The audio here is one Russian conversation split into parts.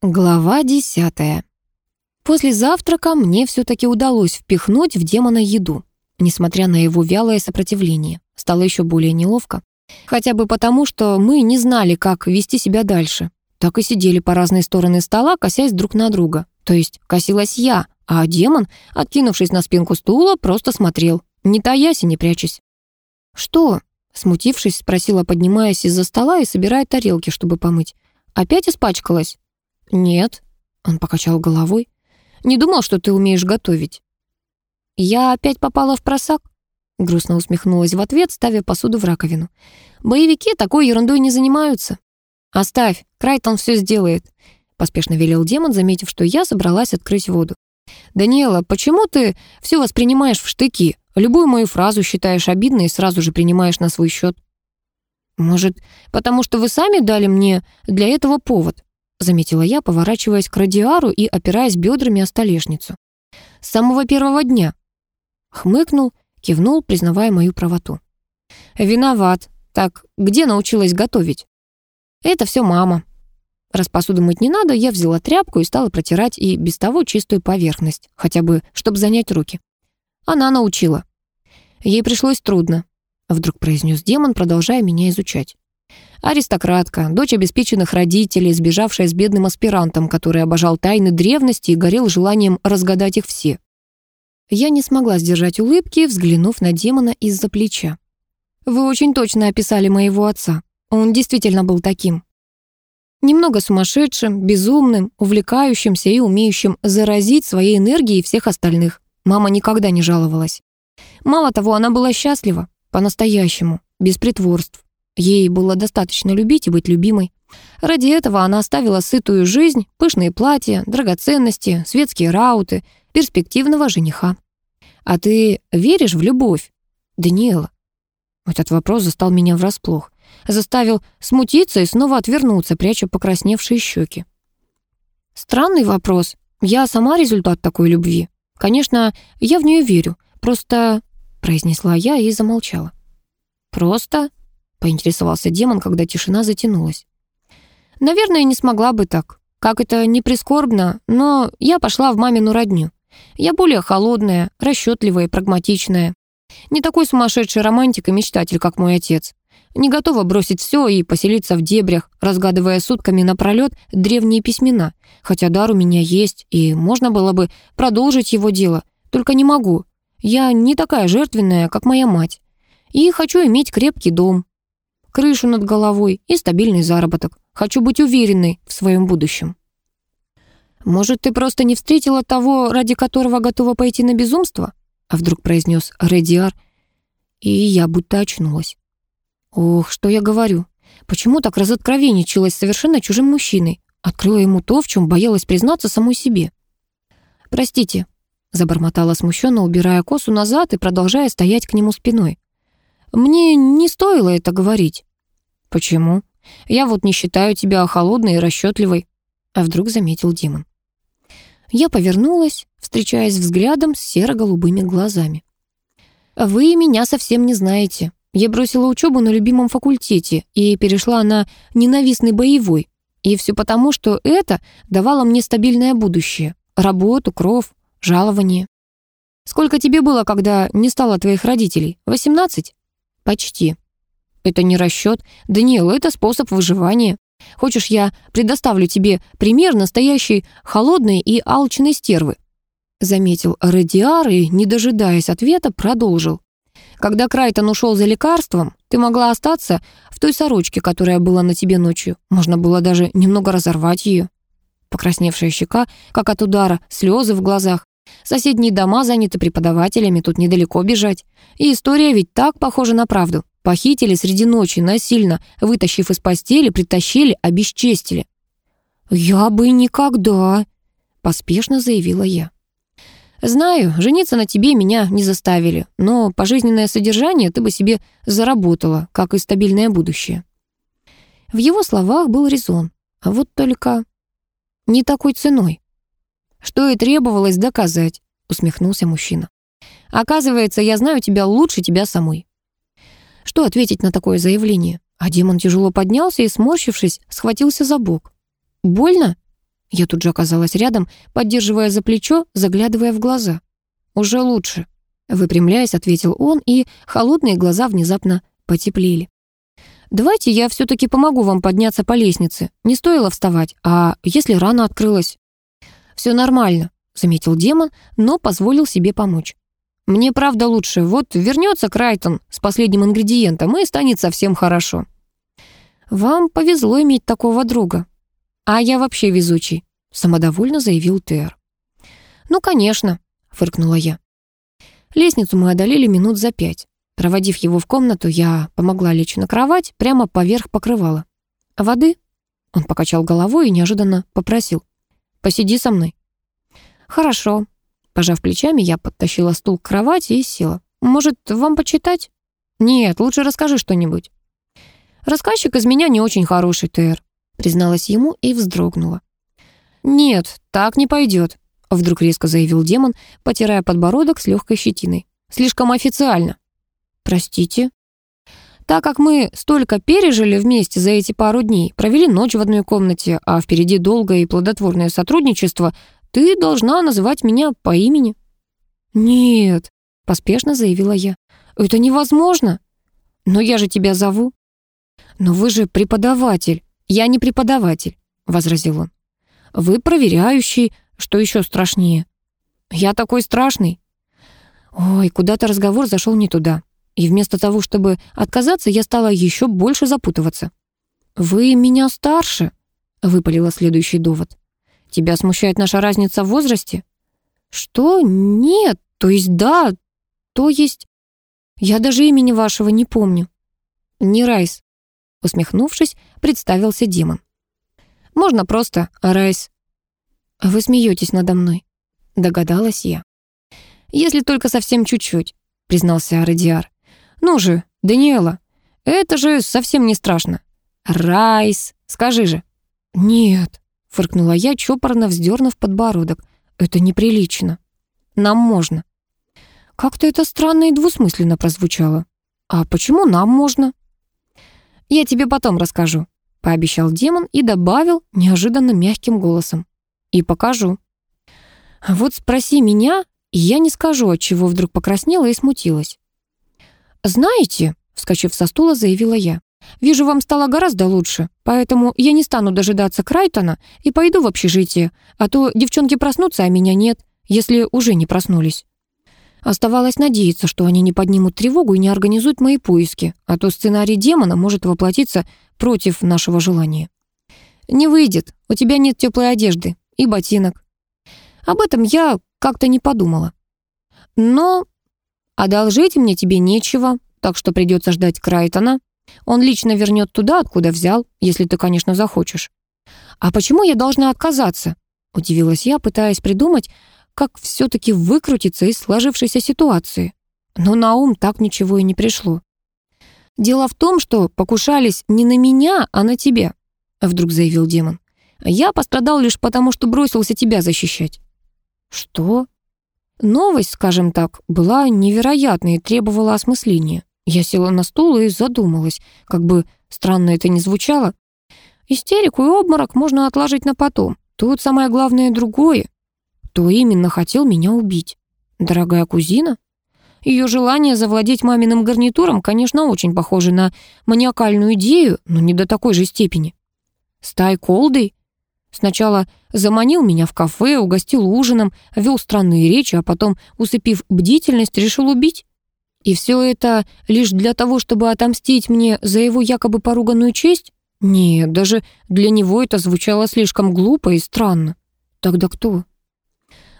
Глава десятая. После завтрака мне все-таки удалось впихнуть в демона еду, несмотря на его вялое сопротивление. Стало еще более неловко. Хотя бы потому, что мы не знали, как вести себя дальше. Так и сидели по разные стороны стола, косясь друг на друга. То есть косилась я, а демон, откинувшись на спинку стула, просто смотрел, не таясь и не прячась. «Что?» — смутившись, спросила, поднимаясь из-за стола и собирая тарелки, чтобы помыть. «Опять испачкалась?» «Нет», — он покачал головой. «Не думал, что ты умеешь готовить». «Я опять попала в просак?» Грустно усмехнулась в ответ, ставя посуду в раковину. «Боевики такой ерундой не занимаются». «Оставь, Крайтон все сделает», — поспешно велел демон, заметив, что я собралась открыть воду. «Даниэла, почему ты все воспринимаешь в штыки? Любую мою фразу считаешь обидной и сразу же принимаешь на свой счет?» «Может, потому что вы сами дали мне для этого повод?» — заметила я, поворачиваясь к радиару и опираясь бедрами о столешницу. «С самого первого дня». Хмыкнул, кивнул, признавая мою правоту. «Виноват. Так, где научилась готовить?» «Это все мама». Раз посуду мыть не надо, я взяла тряпку и стала протирать и без того чистую поверхность, хотя бы, чтобы занять руки. Она научила. Ей пришлось трудно, вдруг произнес демон, продолжая меня изучать. Аристократка, дочь обеспеченных родителей, сбежавшая с бедным аспирантом, который обожал тайны древности и горел желанием разгадать их все. Я не смогла сдержать улыбки, взглянув на демона из-за плеча. «Вы очень точно описали моего отца. Он действительно был таким. Немного сумасшедшим, безумным, увлекающимся и умеющим заразить своей энергией всех остальных. Мама никогда не жаловалась. Мало того, она была счастлива, по-настоящему, без притворств. Ей было достаточно любить и быть любимой. Ради этого она оставила сытую жизнь, пышные платья, драгоценности, светские рауты, перспективного жениха. «А ты веришь в любовь, Даниэла?» Этот вопрос застал меня врасплох. Заставил смутиться и снова отвернуться, пряча покрасневшие щеки. Странный вопрос. Я сама результат такой любви. Конечно, я в нее верю. Просто... произнесла я и замолчала. Просто поинтересовался демон, когда тишина затянулась. Наверное, не смогла бы так. Как это не прискорбно, но я пошла в мамину родню. Я более холодная, расчетливая и прагматичная. Не такой сумасшедший романтик и мечтатель, как мой отец. Не готова бросить все и поселиться в дебрях, разгадывая сутками напролет древние письмена. Хотя дар у меня есть, и можно было бы продолжить его дело. Только не могу. Я не такая жертвенная, как моя мать. И хочу иметь крепкий дом, крышу над головой и стабильный заработок. Хочу быть уверенной в своем будущем. «Может, ты просто не встретила того, ради которого готова пойти на безумство?» А вдруг произнес Редиар, и я будто очнулась. Ох, что я говорю. Почему так разоткровенничалась совершенно чужим мужчиной? Открыла ему то, в чем боялась признаться самой себе. «Простите», — забормотала смущенно, убирая косу назад и продолжая стоять к нему спиной. «Мне не стоило это говорить». «Почему? Я вот не считаю тебя холодной и расчетливой», а вдруг заметил Димон. Я повернулась, встречаясь взглядом с серо-голубыми глазами. «Вы меня совсем не знаете. Я бросила учебу на любимом факультете и перешла на ненавистный боевой. И все потому, что это давало мне стабильное будущее. Работу, кров, жалование. Сколько тебе было, когда не стало твоих родителей? Восемнадцать? Почти. Это не расчет. Даниэл, это способ выживания. Хочешь, я предоставлю тебе пример настоящей холодной и алчной стервы?» Заметил Радиар и, не дожидаясь ответа, продолжил. «Когда Крайтон ушел за лекарством, ты могла остаться в той сорочке, которая была на тебе ночью. Можно было даже немного разорвать ее». Покрасневшая щека, как от удара, слезы в глазах. Соседние дома заняты преподавателями, тут недалеко бежать. И история ведь так похожа на правду. Похитили среди ночи, насильно, вытащив из постели, притащили, обесчестили. «Я бы никогда», — поспешно заявила я. «Знаю, жениться на тебе меня не заставили, но пожизненное содержание ты бы себе заработала, как и стабильное будущее». В его словах был резон, а вот только не такой ценой. «Что и требовалось доказать», — усмехнулся мужчина. «Оказывается, я знаю тебя лучше тебя самой. Что ответить на такое заявление? А демон тяжело поднялся и, сморщившись, схватился за бок. «Больно?» Я тут же оказалась рядом, поддерживая за плечо, заглядывая в глаза. «Уже лучше», — выпрямляясь, ответил он, и холодные глаза внезапно потеплели. «Давайте я все-таки помогу вам подняться по лестнице. Не стоило вставать, а если рана открылась?» «Все нормально», — заметил демон, но позволил себе помочь. «Мне правда лучше. Вот вернется Крайтон с последним ингредиентом, и станет совсем хорошо». «Вам повезло иметь такого друга», «А я вообще везучий», — самодовольно заявил Тер. «Ну, конечно», — фыркнула я. Лестницу мы одолели минут за пять. Проводив его в комнату, я помогла лечь на кровать прямо поверх покрывала. «Воды?» Он покачал головой и неожиданно попросил. «Посиди со мной». «Хорошо». Пожав плечами, я подтащила стул к кровати и села. «Может, вам почитать?» «Нет, лучше расскажи что-нибудь». «Рассказчик из меня не очень хороший, Тер призналась ему и вздрогнула. «Нет, так не пойдет», — вдруг резко заявил демон, потирая подбородок с легкой щетиной. «Слишком официально». «Простите?» «Так как мы столько пережили вместе за эти пару дней, провели ночь в одной комнате, а впереди долгое и плодотворное сотрудничество, ты должна называть меня по имени». «Нет», — поспешно заявила я, — «это невозможно». «Но я же тебя зову». «Но вы же преподаватель». «Я не преподаватель», — возразил он. «Вы проверяющий, что еще страшнее». «Я такой страшный». Ой, куда-то разговор зашел не туда. И вместо того, чтобы отказаться, я стала еще больше запутываться. «Вы меня старше», — выпалила следующий довод. «Тебя смущает наша разница в возрасте?» «Что? Нет. То есть да. То есть...» «Я даже имени вашего не помню». «Не Райс», Усмехнувшись, представился демон. «Можно просто, Райс». «Вы смеетесь надо мной», — догадалась я. «Если только совсем чуть-чуть», — признался Арадиар. «Ну же, Даниэла, это же совсем не страшно. Райс, скажи же». «Нет», — фыркнула я, чопорно вздернув подбородок. «Это неприлично. Нам можно». Как-то это странно и двусмысленно прозвучало. «А почему нам можно?» «Я тебе потом расскажу», — пообещал демон и добавил неожиданно мягким голосом. «И покажу». А вот спроси меня, и я не скажу, от чего вдруг покраснела и смутилась. «Знаете», — вскочив со стула, заявила я, «вижу, вам стало гораздо лучше, поэтому я не стану дожидаться Крайтона и пойду в общежитие, а то девчонки проснутся, а меня нет, если уже не проснулись». Оставалось надеяться, что они не поднимут тревогу и не организуют мои поиски, а то сценарий демона может воплотиться против нашего желания. «Не выйдет, у тебя нет теплой одежды и ботинок». Об этом я как-то не подумала. Но одолжить мне тебе нечего, так что придется ждать Крайтона. Он лично вернет туда, откуда взял, если ты, конечно, захочешь. А почему я должна отказаться? Удивилась я, пытаясь придумать, как все-таки выкрутиться из сложившейся ситуации. Но на ум так ничего и не пришло. «Дело в том, что покушались не на меня, а на тебя», — вдруг заявил демон. «Я пострадал лишь потому, что бросился тебя защищать». «Что?» Новость, скажем так, была невероятной и требовала осмысления. Я села на стул и задумалась, как бы странно это ни звучало. Истерику и обморок можно отложить на потом. Тут самое главное другое. Кто именно хотел меня убить? Дорогая кузина? Ее желание завладеть маминым гарнитуром, конечно, очень похоже на маниакальную идею, но не до такой же степени. Стай Колдой сначала заманил меня в кафе, угостил ужином, вел странные речи, а потом, усыпив бдительность, решил убить. И все это лишь для того, чтобы отомстить мне за его якобы поруганную честь? Нет, даже для него это звучало слишком глупо и странно. Тогда кто?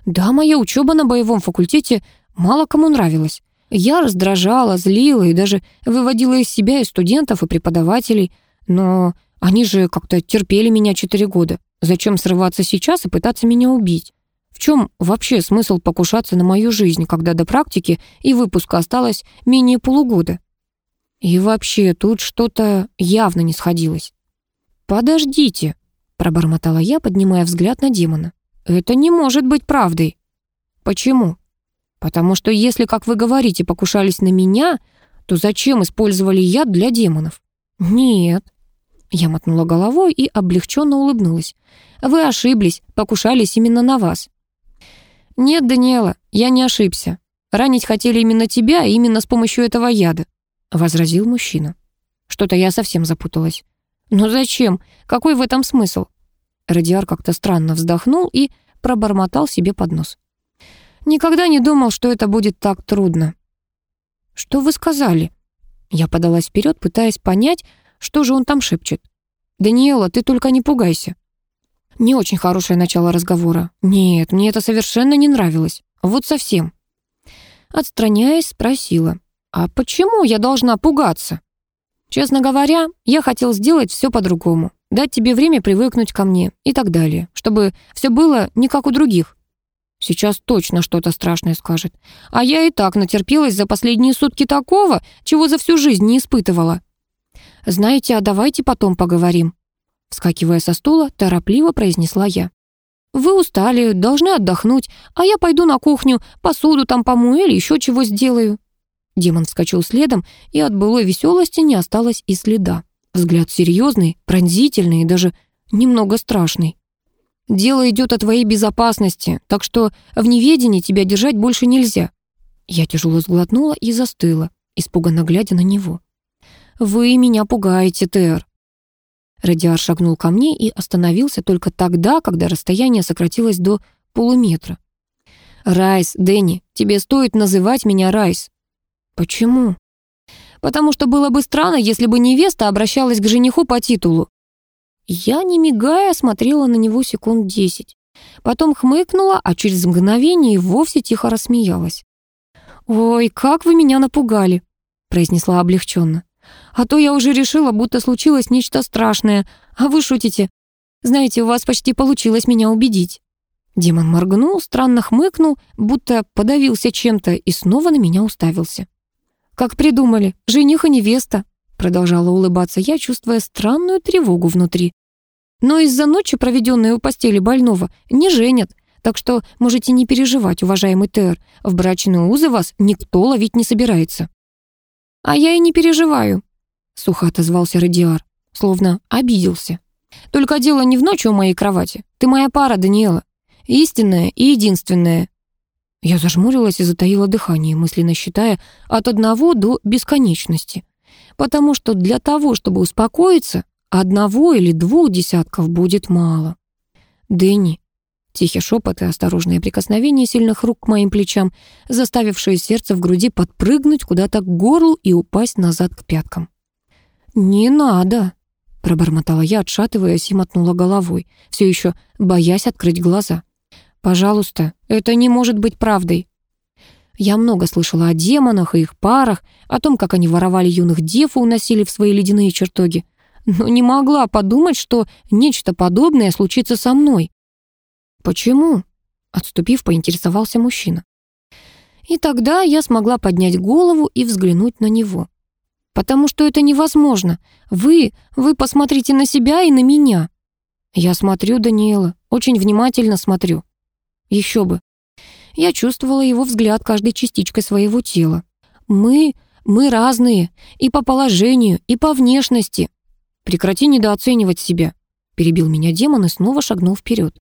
Да, моя учеба на боевом факультете мало кому нравилась. Я раздражала, злила и даже выводила из себя и студентов, и преподавателей. Но они же как-то терпели меня четыре года. Зачем срываться сейчас и пытаться меня убить? В чем вообще смысл покушаться на мою жизнь, когда до практики и выпуска осталось менее полугода? И вообще тут что-то явно не сходилось. «Подождите», — пробормотала я, поднимая взгляд на демона. Это не может быть правдой. Почему? Потому что если, как вы говорите, покушались на меня, то зачем использовали яд для демонов? Нет. Я мотнула головой и облегченно улыбнулась. «Вы ошиблись, покушались именно на вас». «Нет, Даниэла, я не ошибся. Ранить хотели именно тебя, именно с помощью этого яда», — возразил мужчина. Что-то я совсем запуталась. «Но зачем? Какой в этом смысл?» Радиар как-то странно вздохнул и пробормотал себе под нос. «Никогда не думал, что это будет так трудно». «Что вы сказали?» Я подалась вперед, пытаясь понять, что же он там шепчет. «Даниэла, ты только не пугайся». Не очень хорошее начало разговора. Нет, мне это совершенно не нравилось. Вот совсем. Отстраняясь, спросила. «А почему я должна пугаться?» «Честно говоря, я хотел сделать все по-другому. Дать тебе время привыкнуть ко мне и так далее, чтобы все было не как у других. Сейчас точно что-то страшное скажет. А я и так натерпелась за последние сутки такого, чего за всю жизнь не испытывала. Знаете, а давайте потом поговорим. Вскакивая со стула, торопливо произнесла я. Вы устали, должны отдохнуть, а я пойду на кухню, посуду там помою или еще чего сделаю. Демон вскочил следом, и от былой веселости не осталось и следа. Взгляд серьезный, пронзительный и даже немного страшный. Дело идет о твоей безопасности, так что в неведении тебя держать больше нельзя». Я тяжело сглотнула и застыла, испуганно глядя на него. «Вы меня пугаете, Тер». Радиар шагнул ко мне и остановился только тогда, когда расстояние сократилось до полуметра. «Райс, Дэнни, тебе стоит называть меня Райс». «Почему?» «Потому что было бы странно, если бы невеста обращалась к жениху по титулу. Я, не мигая, смотрела на него секунд десять. Потом хмыкнула, а через мгновение вовсе тихо рассмеялась. «Ой, как вы меня напугали!» — произнесла облегченно. «А то я уже решила, будто случилось нечто страшное, а вы шутите. Знаете, у вас почти получилось меня убедить». Демон моргнул, странно хмыкнул, будто подавился чем-то и снова на меня уставился. «Как придумали, жених и невеста», — продолжала улыбаться я, чувствуя странную тревогу внутри. Но из-за ночи, проведенной у постели больного, не женят. Так что можете не переживать, уважаемый Тер, в брачные узы вас никто ловить не собирается». «А я и не переживаю», — сухо отозвался Радиар, словно обиделся. «Только дело не в ночи у моей кровати. Ты моя пара, Даниэла. Истинная и единственная». Я зажмурилась и затаила дыхание, мысленно считая от одного до бесконечности. Потому что для того, чтобы успокоиться, Одного или двух десятков будет мало. Дэнни. Тихий шепот и осторожное прикосновение сильных рук к моим плечам, заставившее сердце в груди подпрыгнуть куда-то к горлу и упасть назад к пяткам. «Не надо», — пробормотала я, отшатываясь и мотнула головой, все еще боясь открыть глаза. «Пожалуйста, это не может быть правдой». Я много слышала о демонах и их парах, о том, как они воровали юных дев и уносили в свои ледяные чертоги но не могла подумать, что нечто подобное случится со мной. «Почему?» — отступив, поинтересовался мужчина. И тогда я смогла поднять голову и взглянуть на него. «Потому что это невозможно. Вы, вы посмотрите на себя и на меня». «Я смотрю, Даниэла, очень внимательно смотрю». Еще бы. Я чувствовала его взгляд каждой частичкой своего тела. «Мы, мы разные, и по положению, и по внешности. «Прекрати недооценивать себя», — перебил меня демон и снова шагнул вперед.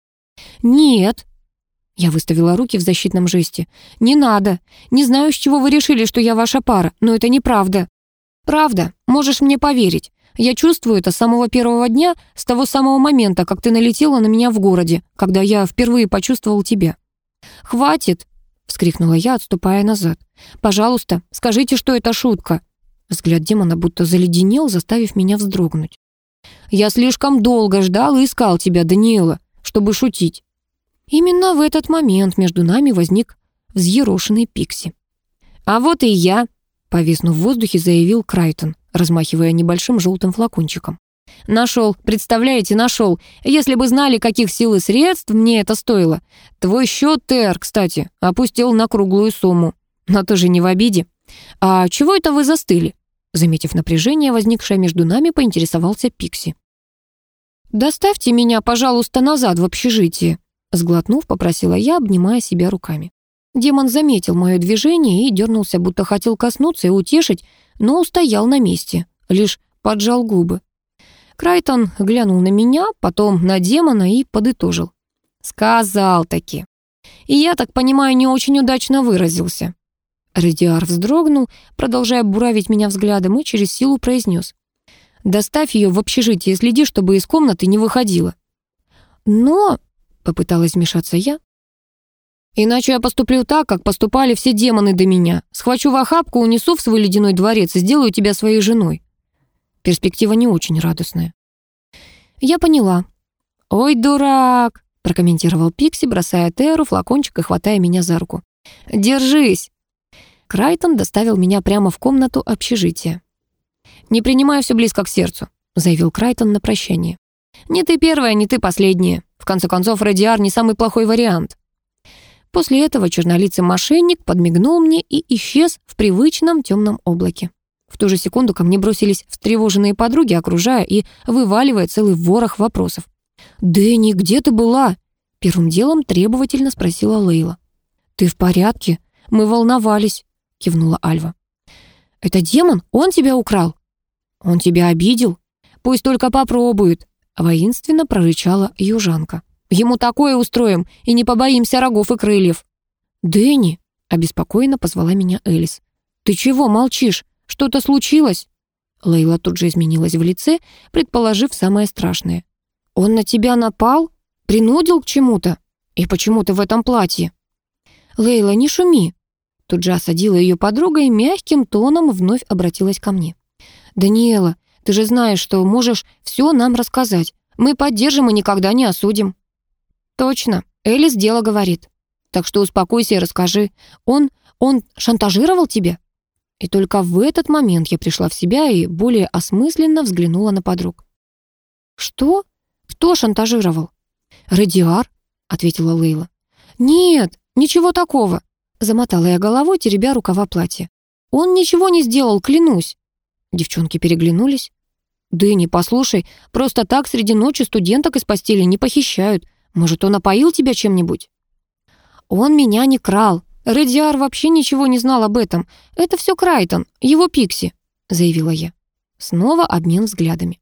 «Нет», — я выставила руки в защитном жесте, «не надо. Не знаю, с чего вы решили, что я ваша пара, но это неправда». «Правда, можешь мне поверить. Я чувствую это с самого первого дня, с того самого момента, как ты налетела на меня в городе, когда я впервые почувствовал тебя». «Хватит!» — вскрикнула я, отступая назад. «Пожалуйста, скажите, что это шутка». Взгляд демона будто заледенел, заставив меня вздрогнуть. «Я слишком долго ждал и искал тебя, Даниэла, чтобы шутить». Именно в этот момент между нами возник взъерошенный Пикси. «А вот и я», — повиснув в воздухе, заявил Крайтон, размахивая небольшим желтым флакончиком. «Нашел, представляете, нашел. Если бы знали, каких сил и средств мне это стоило. Твой счет, Тер, кстати, опустил на круглую сумму. Но ты же не в обиде. «А чего это вы застыли?» Заметив напряжение, возникшее между нами, поинтересовался Пикси. «Доставьте меня, пожалуйста, назад в общежитие», сглотнув, попросила я, обнимая себя руками. Демон заметил мое движение и дернулся, будто хотел коснуться и утешить, но устоял на месте, лишь поджал губы. Крайтон глянул на меня, потом на демона и подытожил. «Сказал-таки. И я, так понимаю, не очень удачно выразился». Радиар вздрогнул, продолжая буравить меня взглядом, и через силу произнес. «Доставь ее в общежитие и следи, чтобы из комнаты не выходила». «Но...» — попыталась вмешаться я. «Иначе я поступлю так, как поступали все демоны до меня. Схвачу в охапку, унесу в свой ледяной дворец и сделаю тебя своей женой». Перспектива не очень радостная. «Я поняла». «Ой, дурак!» — прокомментировал Пикси, бросая Теру флакончик и хватая меня за руку. «Держись!» Крайтон доставил меня прямо в комнату общежития. «Не принимаю все близко к сердцу», — заявил Крайтон на прощание. «Не ты первая, не ты последняя. В конце концов, радиар не самый плохой вариант». После этого чернолицый мошенник подмигнул мне и исчез в привычном темном облаке. В ту же секунду ко мне бросились встревоженные подруги, окружая и вываливая целый ворох вопросов. «Дэнни, где ты была?» Первым делом требовательно спросила Лейла. «Ты в порядке? Мы волновались». — кивнула Альва. «Это демон? Он тебя украл?» «Он тебя обидел? Пусть только попробует», — воинственно прорычала южанка. «Ему такое устроим, и не побоимся рогов и крыльев». «Дэнни», — обеспокоенно позвала меня Элис. «Ты чего молчишь? Что-то случилось?» Лейла тут же изменилась в лице, предположив самое страшное. «Он на тебя напал? Принудил к чему-то? И почему ты в этом платье?» «Лейла, не шуми», Тут же осадила ее подруга и мягким тоном вновь обратилась ко мне. «Даниэла, ты же знаешь, что можешь все нам рассказать. Мы поддержим и никогда не осудим». «Точно, Элис дело говорит. Так что успокойся и расскажи. Он, он шантажировал тебя?» И только в этот момент я пришла в себя и более осмысленно взглянула на подруг. «Что? Кто шантажировал?» «Радиар», — ответила Лейла. «Нет, ничего такого. Замотала я головой, теребя рукава платья. «Он ничего не сделал, клянусь!» Девчонки переглянулись. «Дыни, послушай, просто так среди ночи студенток из постели не похищают. Может, он опоил тебя чем-нибудь?» «Он меня не крал. Редиар вообще ничего не знал об этом. Это все Крайтон, его Пикси», — заявила я. Снова обмен взглядами.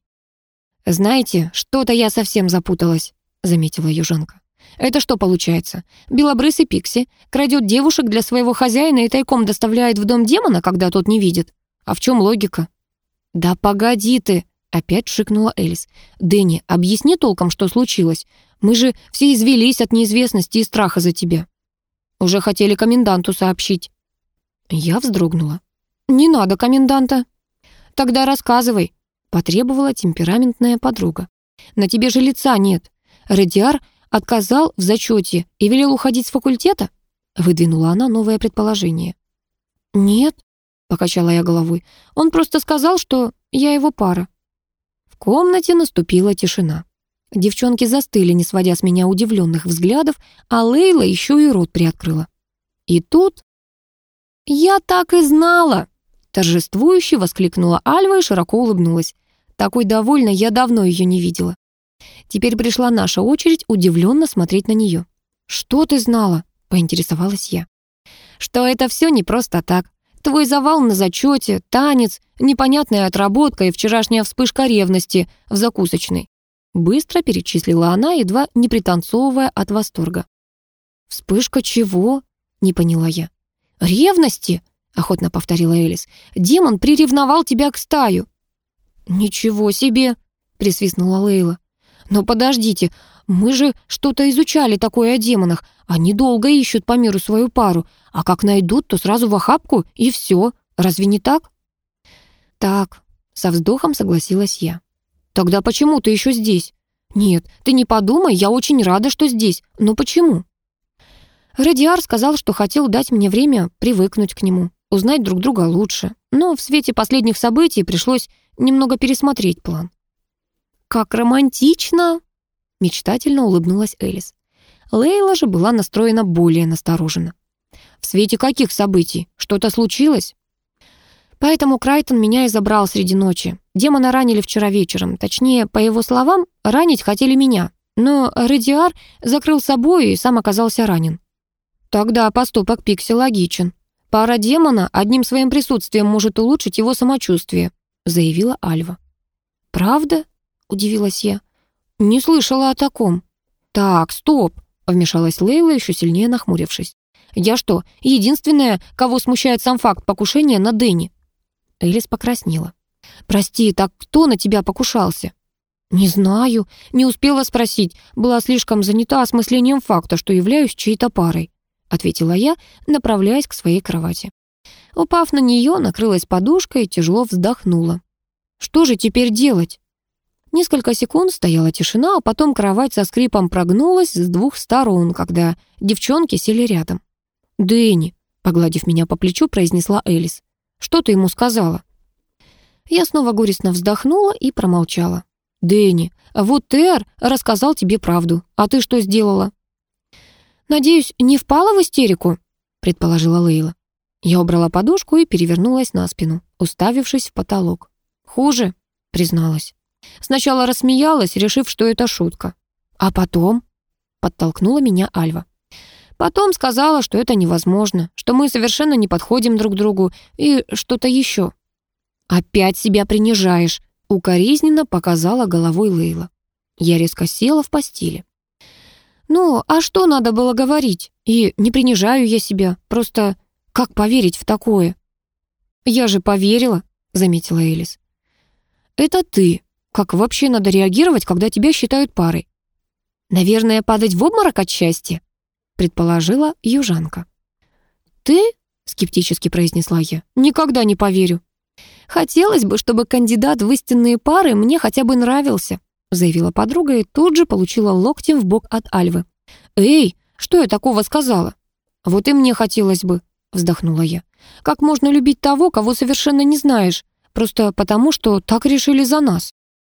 «Знаете, что-то я совсем запуталась», — заметила южанка. Это что получается? Белобрысый Пикси крадет девушек для своего хозяина и тайком доставляет в дом демона, когда тот не видит. А в чем логика? Да погоди ты, опять шикнула Элис. Дэнни, объясни толком, что случилось. Мы же все извелись от неизвестности и страха за тебя. Уже хотели коменданту сообщить. Я вздрогнула. Не надо коменданта. Тогда рассказывай, потребовала темпераментная подруга. На тебе же лица нет. Радиар Отказал в зачете и велел уходить с факультета? Выдвинула она новое предположение. Нет, покачала я головой. Он просто сказал, что я его пара. В комнате наступила тишина. Девчонки застыли, не сводя с меня удивленных взглядов, а Лейла еще и рот приоткрыла. И тут... «Я так и знала!» Торжествующе воскликнула Альва и широко улыбнулась. Такой довольной я давно ее не видела. Теперь пришла наша очередь удивленно смотреть на нее. «Что ты знала?» — поинтересовалась я. «Что это все не просто так. Твой завал на зачете, танец, непонятная отработка и вчерашняя вспышка ревности в закусочной». Быстро перечислила она, едва не пританцовывая от восторга. «Вспышка чего?» — не поняла я. «Ревности?» — охотно повторила Элис. «Демон приревновал тебя к стаю». «Ничего себе!» — присвистнула Лейла. Но подождите, мы же что-то изучали такое о демонах. Они долго ищут по миру свою пару, а как найдут, то сразу в охапку, и все. Разве не так? Так, со вздохом согласилась я. Тогда почему ты еще здесь? Нет, ты не подумай, я очень рада, что здесь. Но почему? Радиар сказал, что хотел дать мне время привыкнуть к нему, узнать друг друга лучше. Но в свете последних событий пришлось немного пересмотреть план. «Как романтично!» — мечтательно улыбнулась Элис. Лейла же была настроена более настороженно. «В свете каких событий? Что-то случилось?» Поэтому Крайтон меня и забрал среди ночи. Демона ранили вчера вечером. Точнее, по его словам, ранить хотели меня. Но Редиар закрыл собой и сам оказался ранен. Тогда поступок Пикси логичен. Пара демона одним своим присутствием может улучшить его самочувствие, заявила Альва. Правда? удивилась я. «Не слышала о таком». «Так, стоп», — вмешалась Лейла, еще сильнее нахмурившись. «Я что, единственная, кого смущает сам факт покушения на Дэнни?» Элис покраснела. «Прости, так кто на тебя покушался?» «Не знаю, не успела спросить, была слишком занята осмыслением факта, что являюсь чьей-то парой», ответила я, направляясь к своей кровати. Упав на нее, накрылась подушкой и тяжело вздохнула. «Что же теперь делать?» Несколько секунд стояла тишина, а потом кровать со скрипом прогнулась с двух сторон, когда девчонки сели рядом. «Дэнни», погладив меня по плечу, произнесла Элис. «Что ты ему сказала?» Я снова горестно вздохнула и промолчала. «Дэнни, вот Тер рассказал тебе правду. А ты что сделала?» «Надеюсь, не впала в истерику?» предположила Лейла. Я убрала подушку и перевернулась на спину, уставившись в потолок. «Хуже», призналась. Сначала рассмеялась, решив, что это шутка. «А потом?» подтолкнула меня Альва. Потом сказала, что это невозможно, что мы совершенно не подходим друг другу и что-то еще. «Опять себя принижаешь», Укоризненно показала головой Лейла. Я резко села в постели. «Ну, а что надо было говорить? И не принижаю я себя, просто как поверить в такое?» «Я же поверила», — заметила Элис. «Это ты. Как вообще надо реагировать, когда тебя считают парой?» «Наверное, падать в обморок от счастья», — предположила южанка. «Ты?» — скептически произнесла я. «Никогда не поверю». «Хотелось бы, чтобы кандидат в истинные пары мне хотя бы нравился», заявила подруга и тут же получила локтем в бок от Альвы. «Эй, что я такого сказала?» «Вот и мне хотелось бы», вздохнула я. «Как можно любить того, кого совершенно не знаешь, просто потому, что так решили за нас?»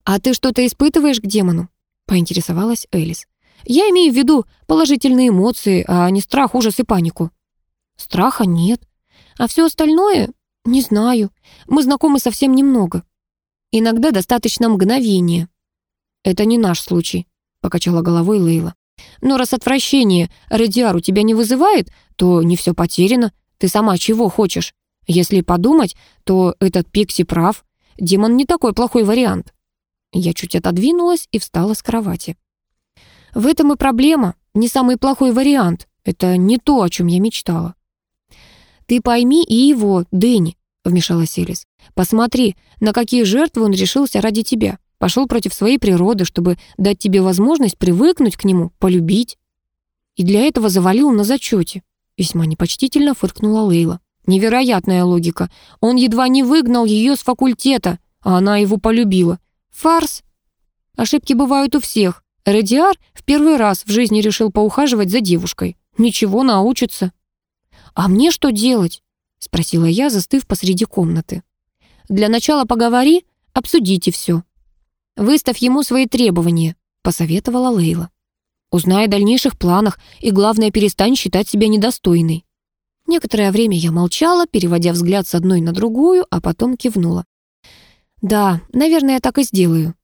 «А ты что-то испытываешь к демону?» поинтересовалась Элис. «Я имею в виду положительные эмоции, а не страх, ужас и панику». «Страха нет. А все остальное «Не знаю. Мы знакомы совсем немного. Иногда достаточно мгновения». «Это не наш случай», — покачала головой Лейла. «Но раз отвращение радиар у тебя не вызывает, то не все потеряно. Ты сама чего хочешь? Если подумать, то этот Пикси прав. Демон не такой плохой вариант». Я чуть отодвинулась и встала с кровати. «В этом и проблема. Не самый плохой вариант. Это не то, о чем я мечтала. «Ты пойми и его, Дэнни», — вмешалась Элис. «Посмотри, на какие жертвы он решился ради тебя. Пошел против своей природы, чтобы дать тебе возможность привыкнуть к нему, полюбить. И для этого завалил на зачете». Весьма непочтительно фыркнула Лейла. Невероятная логика. Он едва не выгнал ее с факультета, а она его полюбила. Фарс. Ошибки бывают у всех. Радиар в первый раз в жизни решил поухаживать за девушкой. Ничего, научится. «А мне что делать?» — спросила я, застыв посреди комнаты. «Для начала поговори, обсудите все. Выставь ему свои требования», — посоветовала Лейла. «Узнай о дальнейших планах и, главное, перестань считать себя недостойной». Некоторое время я молчала, переводя взгляд с одной на другую, а потом кивнула. «Да, наверное, я так и сделаю»,